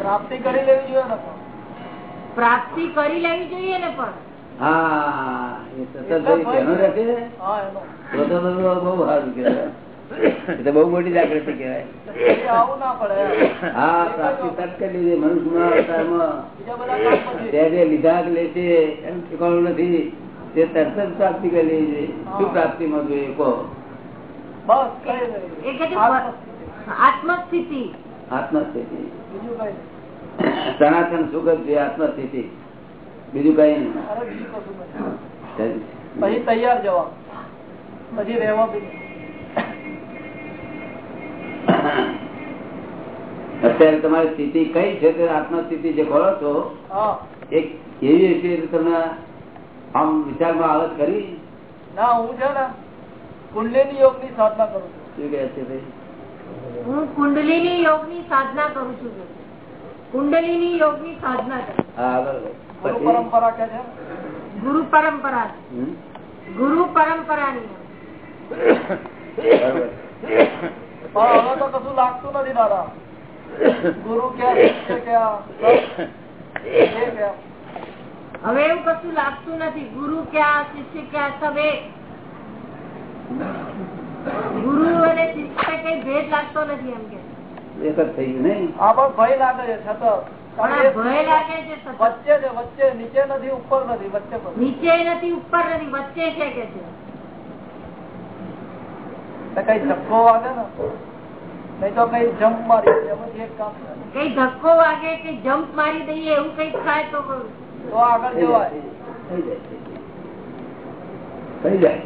પ્રાપ્તિ કરી લેવી જોઈએ ને પણ. પ્રાપ્તિ કરી લેવી જોઈએ ને પણ. હા એ બહુ સારું કહેવાય. તો બહુ મોટી જાગૃતિ કહેવાય. એ આવું ના પડે. એમ. હા પ્રાપ્તિ તક કરી લીધી. મનુષ્યના અવતારમાં. બીજા બધા કામ પછી. તે જે લીધા લે છે. એમ ઠેકાણું નથી. તે તરત જ પ્રાપ્તિ કરી લે જોઈએ. શું પ્રાપ્તિમાં જોઈએ? કહો. બસ કઈ નહીં. એ કે છે આત્મસ્થિતિ. આત્મસ્થિતિ. સનાતન સુખ છે આત્મસ્થિતિ. બીજું કઈ નહીં. પછી તૈયાર જવા પછી રહેવા અત્યારે તમારી સ્થિતિ કઈ છે તે આત્મસ્થિતિ જે બોલો છો એક એવી કે તમને આમ વિચારમાં આવત કરી? ના હું છે ને કુંડલીની યોગની સાધના કરું છું. શું કે છે ભાઈ? હું કુંડલીની યોગની સાધના કરું છું. કુંડલીની યોગની સાધના કરું પરંપરા કે છે? ગુરુ પરંપરા. ગુરુ પરંપરાની. હવે તો કશું લાગતું નથી દાદા. ગુરુ ક્યાં હવે એવું કશું લાગતું નથી. ગુરુ ક્યાં શિષ્ય ક્યાં સબ ગુરુ અને શિષ્ય કઈ ભેદ લાગતો નથી એમ કે. એક જ થઈ ગયું નહીં આ પણ ભય લાગે છે છતાં પણ ભય લાગે છે વચ્ચે છે વચ્ચે નીચે નથી ઉપર નથી વચ્ચે નીચે નથી ઉપર નથી વચ્ચે છે કે છે? કઈ ધક્કો વાગે ને? નહીં તો કઈ જમ્પ મારી એમાંથી એક કામ કઈ ધક્કો વાગે કે જમ્પ મારી દઈએ એવું કઈ થાય તો તો આગળ થઈ જવાય. જાય. થઈ જાય.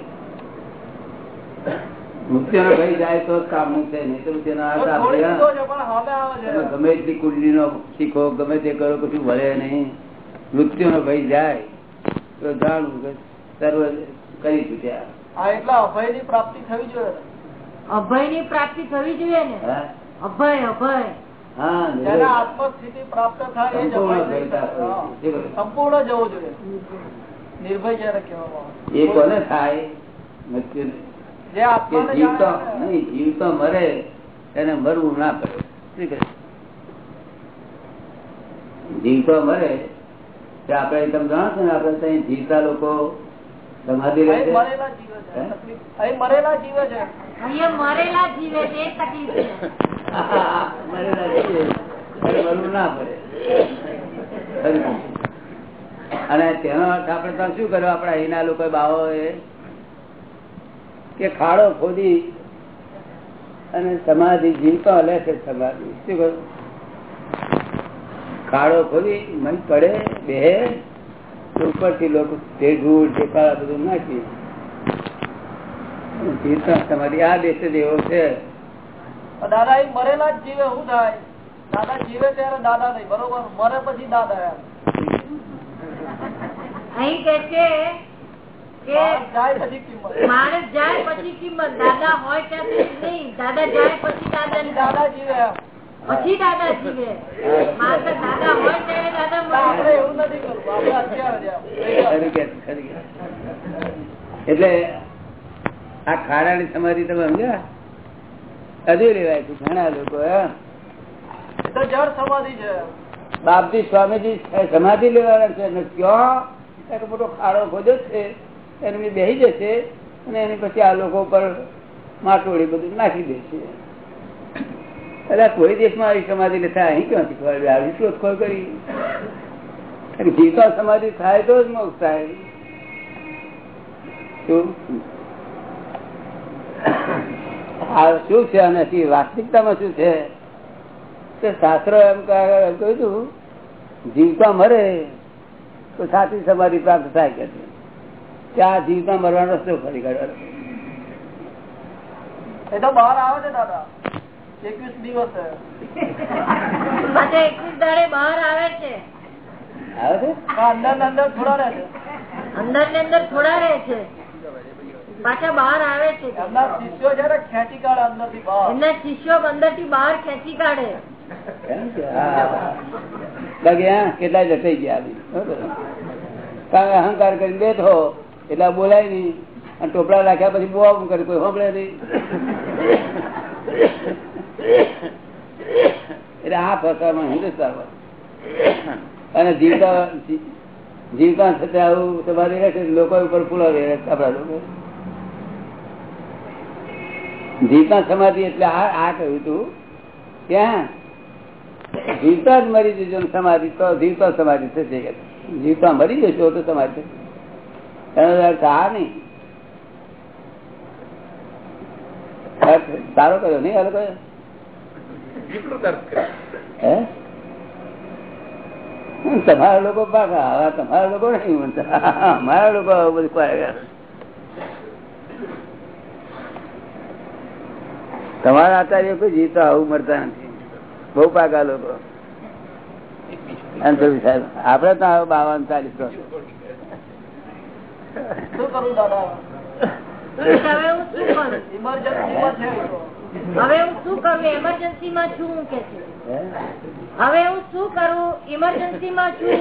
મુક્તિનો ભય જાય તો જ કામનું છે નહીં તો તેનો તો હાથ થોડી આપી. દીધો છે પણ સામે આવે તમે ગમે એટલી કુંડલી નો શીખો ગમે તે કરો કશું વળે નહીં. મૃત્યુ નો ભય જાય તો જાણવું કે સર્વ કરી ચુક્યા એટલા અભયની પ્રાપ્તિ થવી જોઈએ. અભયની પ્રાપ્તિ થવી જોઈએ ને? હા? અભય અભય. સંપૂર્ણ જવું જોઈએ. નિર્ભય જયારે કહેવામાં એ કોને થાય? મૃત્યુ કે જીવતો નહીં જીવતો મરે એને મરવું ના પડે? જીવતો મરે તે આપણે તમે જાણો છો ને આપણે ત્યાં જીવતા લોકો સમાધિ રહે છે મરેલા જીવે છે હે? તકલીફ. અહીં મરેલા જીવે છે મરેલા જીવે છે એ તકલીફ છે મરેલા છીએ. એને મરવું ના પડે અને તેનો અર્થ આપણે શું કર્યો આપણા અહીંના લોકો બાવો એ કે ખાડો ખોદી અને સમાધિ જીવતો લે છે સમાધિ. શું કહ્યું ખાડો ખોદી મન પડે બે ઉપરથી લોકો ભેગું ટેકાળા બધું નાખી. જીવતા સમાધિ આ દેશ જ એવો છે. દાદા એ મરેલા જ જીવે શું થાય? દાદા જીવે ત્યારે દાદા નહીં બરોબર? મરે પછી દાદા એમ. અહીં કે છે કે માણસ જાય પછી કિંમત. માણસ જાય પછી કિંમત. દાદા હોય ત્યાં સુધી નહીં. દાદા જાય પછી દાદા પછી ની દાદા જીવે એમ. પછી દાદા જીવે. માણસ દાદા હોય ત્યારે દાદા તો આપણે મળે એવું નથી કરવું. આપણે અત્યારે જ એમ. ખરી કે છે, ખરી કે છે. એટલે આ ખાડાની સમાધિ તમે સમજ્યા? હજુ લેવાય છે ઘણા લોકો હે? એ તો જળ સમાધિ છે. બાપજી સ્વામીજી સમાધિ લેવાના છે. અને ક્યાં? એક મોટો ખાડો ખોદ્યો છે. એની બેસી જશે અને એની પછી આ લોકો પર માટોડી બધું નાખી દેશે. એટલે કોઈ દેશમાં આવી સમાધિ ને થાય. અહીં ક્યાંથી ખબર આવી શોધખોળ કરી. જીવતા સમાધિ થાય તો જ મોક્ષ થાય. શું? આ શું છે અને વાસ્તવિકતામાં શું છે? કે શાસ્ત્ર એમ કહ્યું જીવતા મરે તો સાચી સમાધિ પ્રાપ્ત થાય કે છે. ત્યાં જીવતા મરવાનો રસ્તો ફરી કાઢવાનો. એ તો બહાર આવે છે દાદા. એકવીસ દિવસે એકવીસ દાડે બહાર આવે છે. આવે છે? અંદર ને અંદર થોડા રહે છે. અંદર ને અંદર થોડા રહે છે. પાછા બહાર આવે છે. એમના શિષ્યો છે ખેંચી કાઢે અંદરથી બહાર. એમના શિષ્યો અંદરથી બહાર ખેંચી કાઢે. કેટલા જટાઈ ગયા અહંકાર કરીને બેઠો. એટલે બોલાય નહીં. અને ટોપડા રાખ્યા પછી બોવા કરે, કોઈ સાંભળે નહીં. એટલે આ ફસામાં હિન્દુસ્તાનમાં અને જીવતા જીવતા છતાં આવું તમારી રહેશે લોકો ઉપર ફૂલાવે આપણા લોકો. જીવતા સમાધિ એટલે આ કહ્યું તું. ત્યાં જીવતા જ મરી જજો સમાધિ, તો જીવતા સમાધિ થશે. જીવતા મરી જશો તો સમાધિ થશે. એનો અર્થ આ નહીં કર્યો નહીં હાલો કયો? તમારા લોકો પાકા તમારા લોકો નહીં અમારા લોકો આવું બધું પાડ્યા તમારા આચાર્ય કોઈ જીવતા આવું મળતા નથી. બહુ પાકા લોકો. આપડે તો બાવન ચાલીસ શું કરું દાદા? હવે હું શું કરું? માં છું. કે હવે હું શું ઇમરજન્સી માં છું.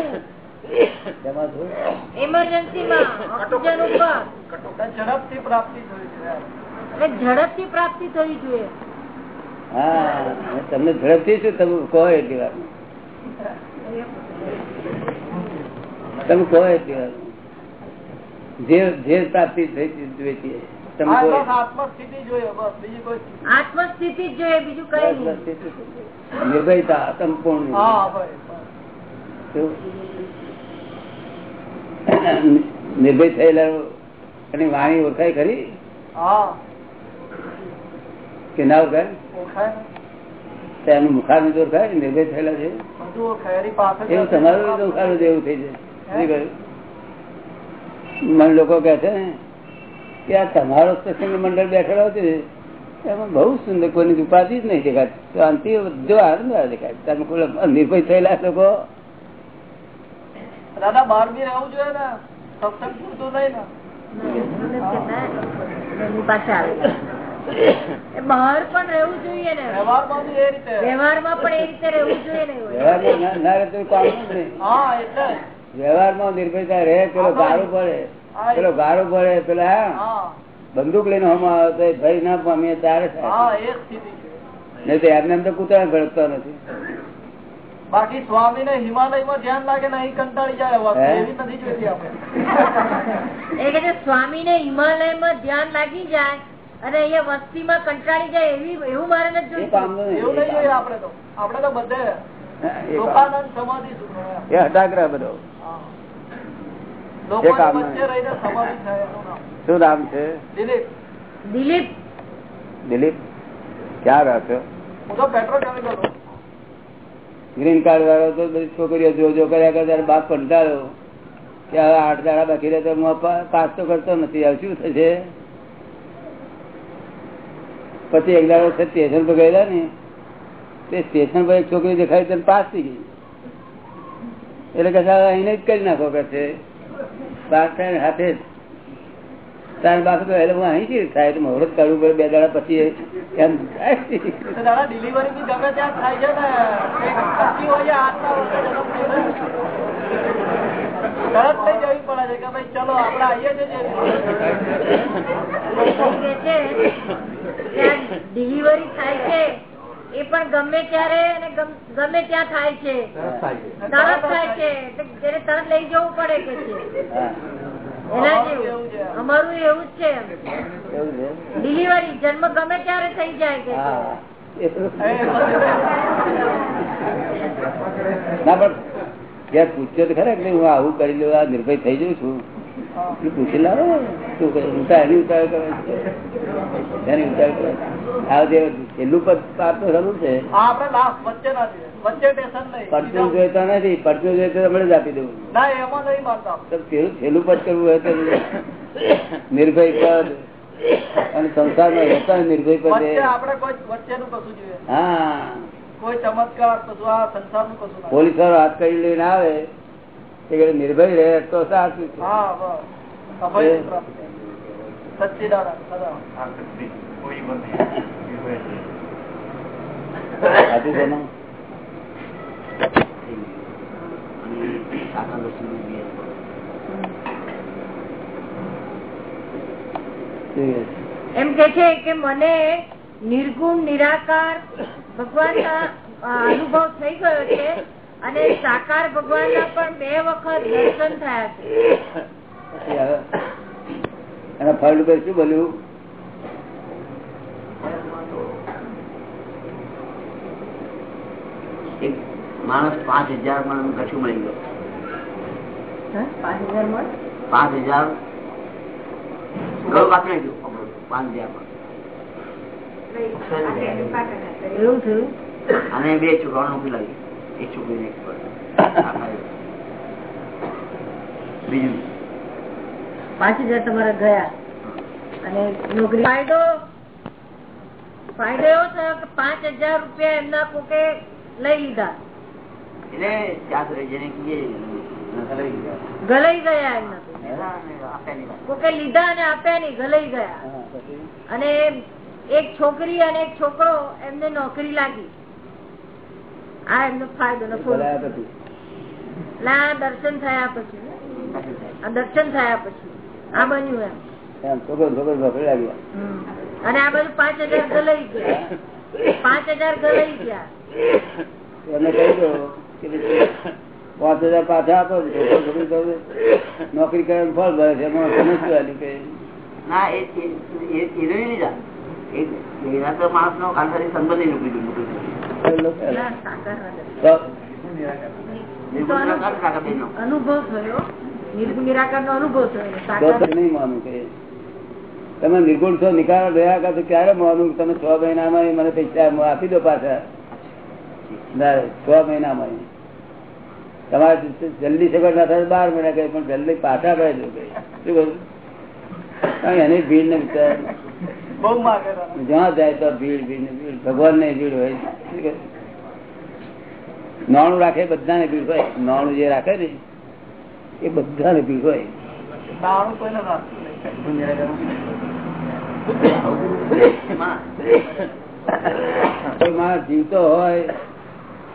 ઇમરજન્સી માં ઓક્સિજન ઉપર. ઝડપથી પ્રાપ્તિ થવી છે એમ. એટલે ઝડપથી પ્રાપ્તિ થવી જોઈએ. હા તમને ઝડપથી શું તમે કહો એટલી વાર. તમે કહો એટલી વાર. જે જે પ્રાપ્તિ થઈ જોઈએ નિર્ભયતા સંપૂર્ણ? નિર્ભય થયેલા એની વાણી ઓળખાય ખરી? હા. કે ના ઓળખાય? એનું મુખાર જ ઓળખાય? નિર્ભય થયેલા છે? એવું તમારું ઓળખાયું જેવું થઈ જાય? મને લોકો કહે છે ને કે આ તમારો સત્સંગ મંડળ બેઠેલો છે. એમાં બહુ સુંદર કોઈની ઉપાધિ જ નહીં દેખાય. શાંતિ બધો આનંદ આવે દેખાય. તમે કોઈ નિર્ભય થયેલા લોકો? દાદા બહાર બી રહેવું જોઈએ ને? સત્સંગ પૂરતું નહીં ને? બહાર પણ રહેવું જોઈએ ને. વ્યવહારમાં પણ એ રીતે રહેવું જોઈએ ને. વ્યવહારમાં ના- ના કામ નહીં. હા એટલે. વ્યવહારમાં નિર્ભયતા રહે પેલો ગાળો પડે. પેલો ગાળો પડે પેલા હા. બંદૂક લઈને હમ આવે તો ભય ના પામીએ છે. નહીં તો એમને એમ તો કૂતરા ભડકતો નથી. બાકી સ્વામી ને હિમાલયમાં ધ્યાન લાગે ને અહીં કંટાળી જાય એવી નથી જોઈતી આપણે. એ કે છે સ્વામી ને હિમાલયમાં ધ્યાન લાગી જાય અને અહીંયા વસ્તીમાં કંટાળી જાય એવી એવું મારે નથી નહીં. એવું નહીં જોઈએ આપણે તો. આપણે તો બધે એ હટાગ્રહ બધો. શું નામ છે? દિલીપ. દિલીપ. દિલીપ? ક્યાં રહો છો હું તો પેટ્રોકેમિકલ ગ્રીન કાર્ડ વાળો તો બધી છોકરીઓ જો જો કર્યા કરે બાપ કંટાળ્યો કે હવે આઠ દાડા બાકી રહે તો હું પાસ તો કરતો નથી. હવે શું થશે? પછી એક દાડો સ્ટેશન પર ગયેલા ને. તે સ્ટેશન પર એક છોકરી દેખાય તને પાસ થઈ ગઈ. એટલે કે સાહેબ જ કરી નાખો કે છે. પાસ થાય હાથે જ. તારે પાસે તો એટલે હું અહીંથી થાય તો મુહૂર્ત કરવું પડે બે દાડા પછી એમ ડિલિવરી બી ગમે ત્યાં થાય છે એ પણ ગમે ત્યારે અને ગમે ત્યાં થાય છે. તરત થાય છે. એટલે તેને તરત લઈ જવું પડે કે છે. એના અમારું એવું જેવું અમારું એવું જ છે એવું છે? ડિલિવરી જન્મ ગમે ત્યારે થઈ જાય કે ના પણ જ્યાં પૂછ્યો તો ખરે હું આવું કરી લઉં આ નિર્ભય થઈ જઉં છું. પૂછી લાવો શું કરે એની ઉતાર કરે છે? એની ઉતાર કરે આ જે છેલ્લું પદ પાપ તો ખરું છે. પરચું જોઈતા નથી. પરચું જોઈતો તો જ આપી દેવું ના એમાં નહીં માનતા તો છેલ્લું પદ કરવું હોય તો નિર્ભય પદ. અને સંસારમાં રહેતા નિર્ભય પદ. હા. કોઈ ચમત્કાર કશું આ સંસારનું કશું ના. પોલીસ વાળો હાથ કરી લઈને આવે. નિર્ભય રહે તો સાચું? એમ કે છે કે મને નિર્ગુણ નિરાકાર ભગવાનના અનુભવ થઈ ગયો છે. અને સાકાર ભગવાન ના પણ બે વખત દર્શન થયા છે. એના ફળ રૂપે શું બોલ્યું? માણસ પાંચ હજારમાં કશું મળી ગયો. હા? પાંચ હજાર મણ? પાંચ હજાર પાંચ હજારમાં અને બે ચુકવણું નોકરી લાગી છોકરીને બીજું? પાંચ હજાર તમારા ગયા. અને નોકરી ફાયદો? ફાયદો એવો થયો કે પાંચ હજાર રૂપિયા એમના કોકે લઈ લીધા. ગલાઈ ગયા એમના. કોકે લીધા અને આપ્યા નહીં ગલાઈ ગયા. અને એક છોકરી અને એક છોકરો એમને નોકરી લાગી. આ એમનો ફાયદો પછી. એટલે દર્શન થયા પછી દર્શન થયા પછી આ બન્યું એમ. અને આ બધું પાંચ હજાર ગલાઈ ગયા પાંચ હજાર ગલાઈ ગયા એમને કહી દો કે પાંચ હજાર પાછા આપો નોકરી કરે ફળ ભરે છે એમાં તમે શું આલ્યું કે ના એ એ- એ- એ નહીં જા એ એના તો માણસ નો ખાલી સંબંધી નહીં મૂકી દીધું ના, સાકારવાદ. નિરાકાર અનુભવ થયો. નિર્ગુણ નો અનુભવ થયો. તો સાકાર તો નહીં માનું કે તમે નિર્ગુણ છો નિકાલ રહ્યા કા ક્યારે માનું તમે છ મહિનામાં મને પૈસા આપી દો પાછા? ના, છ મહિનામાં તમારે જલ્દી સગવડ ના થાય બાર મહિના કહે પણ જલ્દી પાછા કઈ શું કહું કારણ એની ભીડ ને વિચાર. જ્યાં જાય તો ભીડ ભીડ ભીડ. ભગવાન ને ભીડ હોય. નાણું રાખે બધાને ભીડ હોય. નાણું જે રાખે ને એ બધાને ભીડ હોય. માણસ જીવતો હોય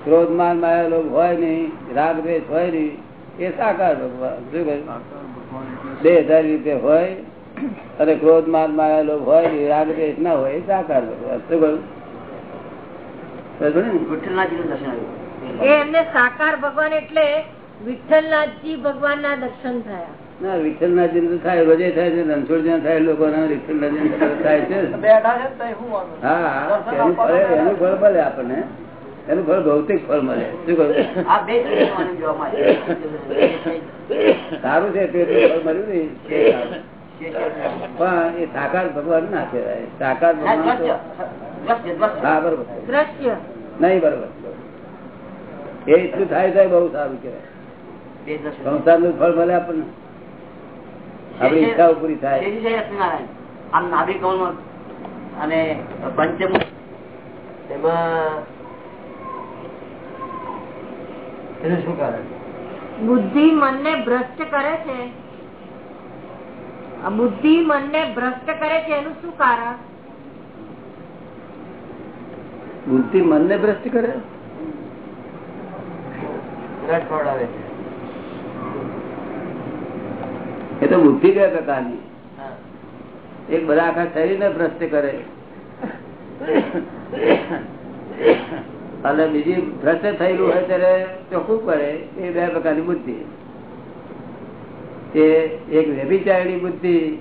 ક્રોધ માન માયા લોભ હોય નહીં રાગ દ્વેષ હોય નહીં એ સાકાર ભગવાન. શું કહ્યું બે હજાર રીતે હોય અને ક્રોધ માન માયા લોભ હોય રાગ ના હોય એ સાકાર એમને સાકાર ભગવાન એટલે વિઠ્ઠલનાથજી ભગવાન ના દર્શન થયા. ના વિઠ્ઠલનાથજી તો થાય રોજે થાય છે રણછોડજી થાય લોકો વિઠ્ઠલનાથજી થાય છે. હા હા, એનું ફળ એનું ફળ મળે આપણને. એનું ફળ ભૌતિક ફળ મળે. શું કહ્યું. સારું છે તે ફળ મળ્યું ને. પણ એ સાકાર ભગવાન ના કહેવાય. સાકાર ભગવાન. હા બરોબર. નહીં બરોબર. એ એટલું થાય થાય બહુ સારું કહેવાય. સંસારનું ફળ મળે આપણને. આપણી ઈચ્છાઓ પૂરી થાય. આમ નાભી અને પંચમ એમાં એનું શું કારણ? બુદ્ધિ મનને ભ્રષ્ટ કરે છે. બુદ્ધિ મનને ભ્રષ્ટ કરે છે એનું શું કારણ? બુદ્ધિ મનને ભ્રષ્ટ કરે? એ તો બુદ્ધિ બે પ્રકારની. એક બધા આખા શરીરને ભ્રષ્ટ કરે. અને બીજી ભ્રષ્ટ થયેલું હોય ત્યારે ચોખ્ખું કરે એ બે પ્રકારની બુદ્ધિ. એ એક વ્યભિચારણી બુદ્ધિ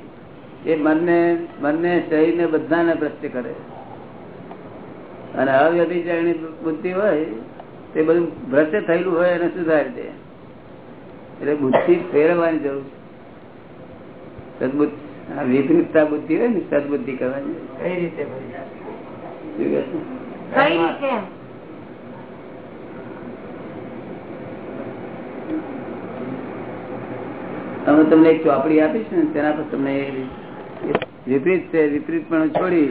એ મનને મનને શરીરને બધાને ભ્રષ્ટ કરે. અને અવ્યભિચારણી બુદ્ધિ હોય તે બધું ભ્રષ્ટ થયેલું હોય એને સુધારી દે. એટલે બુદ્ધિ ફેરવવાની જરૂર છે. સદબુદ્ધિ વિપરીતતા બુદ્ધિ હોય ને સદબુદ્ધિ કરવાની કઈ રીતે? કઈ રીતે એમ અમે તમને એક ચોપડી આપીશ ને તેના પર તમને વિપરીત છે વિપરીત પણ છોડી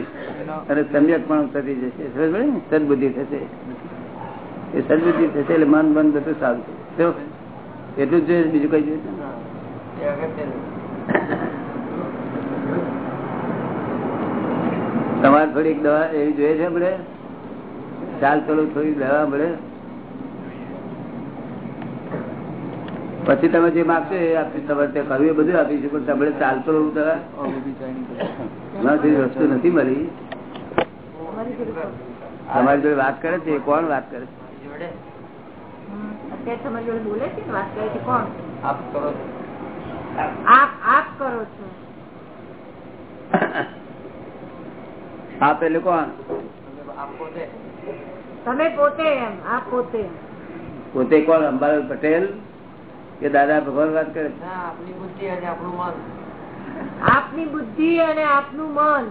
અને સમ્યક પણ થતી જશે. સમજ ને? સદબુદ્ધિ થશે. એ સદબુદ્ધિ થશે એટલે મન મન બધું સારું છે એટલું જ જોઈએ બીજું કઈ જોઈએ તમારે થોડીક દવા એવી જોઈએ છે આપણે? ચાલ ચલો થોડી દવા મળે પછી તમે જે માગશો એ આપીશ. તમારે ત્યાં કહ્યું એ બધું આપીશું. પણ તમારે ચાલતો રહું નથી વસ્તુ નથી મળી. તમારી જોડે વાત કરે છે? કોણ વાત કરે તમારી આપ કરો છો. આપ આપ કરો છો. હા પેલું કોણ? તમે પોતે એમ આપ પોતે. પોતે કોણ? અંબાલાલ પટેલ? કે દાદા ભગવાન વાત કરે આપની બુદ્ધિ અને આપણું મન. આપની બુદ્ધિ અને આપનું મન.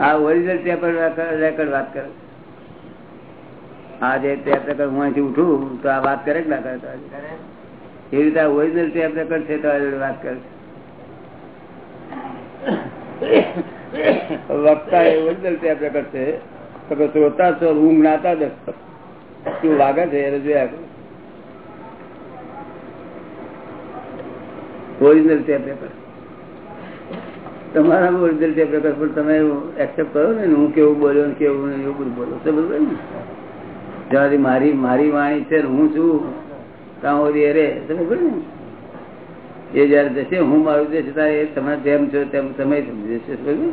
આ ઓરિજિનલ ટેપ રેકર્ડ વાત કરે આ જે ટેપ રેકર્ડ હું અહીંથી ઉઠું તો આ વાત કરે કે ના કરે તારી? એ રીતે આ ઓરિજિનલ ટેપ રેકર્ડ છે તો વાત કરે વક્તા એ ઓરિજિનલ ટેપ રેકર્ડ છે. તો શ્રોતા છો હું નાતા જ શું વાગે છે એને જોયા ઓરિજિનલ ટેપ રેકર્ડ તમારા ઓરિજિનલ ટેપ રેકર્ડ પણ તમે એક્સેપ્ટ કરો ને હું કેવું બોલ્યો ને કેવું એવું બધું બોલો. તો બધું ને જ્યાંથી મારી મારી વાણી છે હું છું ત્યાં સુધી અરે તમે સમજ ને? એ જયારે જશે હું મારું જશે ત્યારે એ તમે જેમ છો તેમ સમય સમજી જશે. ને?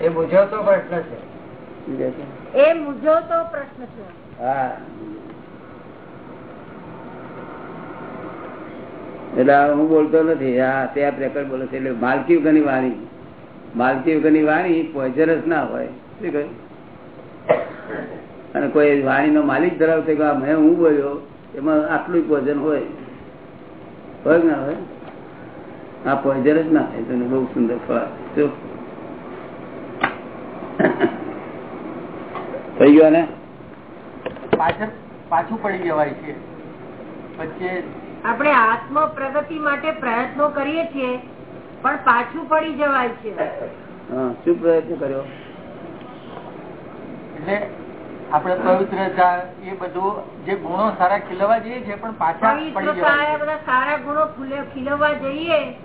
એ મૂંઝવતો પ્રશ્ન છે? એ મૂંઝવતો પ્રશ્ન છે. હા. એટલે હું બોલતો નથી. આ ત્યાં રેકર્ડ બોલે છે. એટલે માલકી વગરની વાણી. માલકી વગરની વાણી પોઈઝરસ ના હોય. શું કહ્યું? અને કોઈ વાણીનો માલિક ધરાવતો કે મેં હું બોલ્યો, એમાં આટલું પોઈઝન હોય. હોય ના હોય? આ પોઈઝરસ ના હોય તને બહુ સુંદર ફળ શું થઈ ગયો ને? પાછું પડી જવાય છે. પછી આપણે આત્મ પ્રગતિ માટે પ્રયત્નો કરીએ છીએ પણ પાછું પડી જવાય છે. શું પ્રયત્ન કર્યો? એટલે આપણે પવિત્રતા એ બધું જે ગુણો સારા ખીલવા જઈએ છે પણ પાછા બધા સારા ગુણો ખીલે- ખીલવવા જઈએ.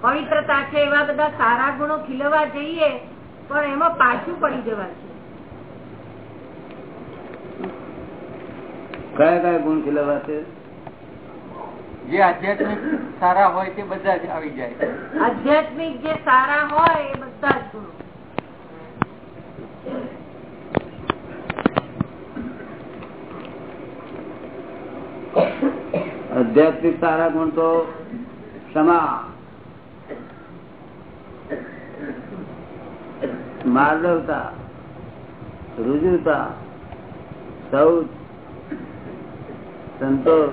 પવિત્રતા છે એવા બધા સારા ગુણો ખીલવવા જઈએ પણ એમાં પાછું પડી જવાય છે. કયા કયા ગુણ ખીલવા છે? જે આધ્યાત્મિક સારા હોય તે બધા જ આવી જાય. આધ્યાત્મિક જે સારા હોય એ બધા જ ગુણો. આધ્યાત્મિક સારા ગુણ તો ક્ષમા. માર્દવતા રુજુતા શૌચ સંતોષ.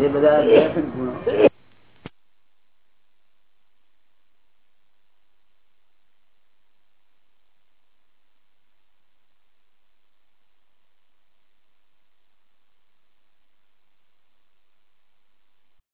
એ બધા ગુણો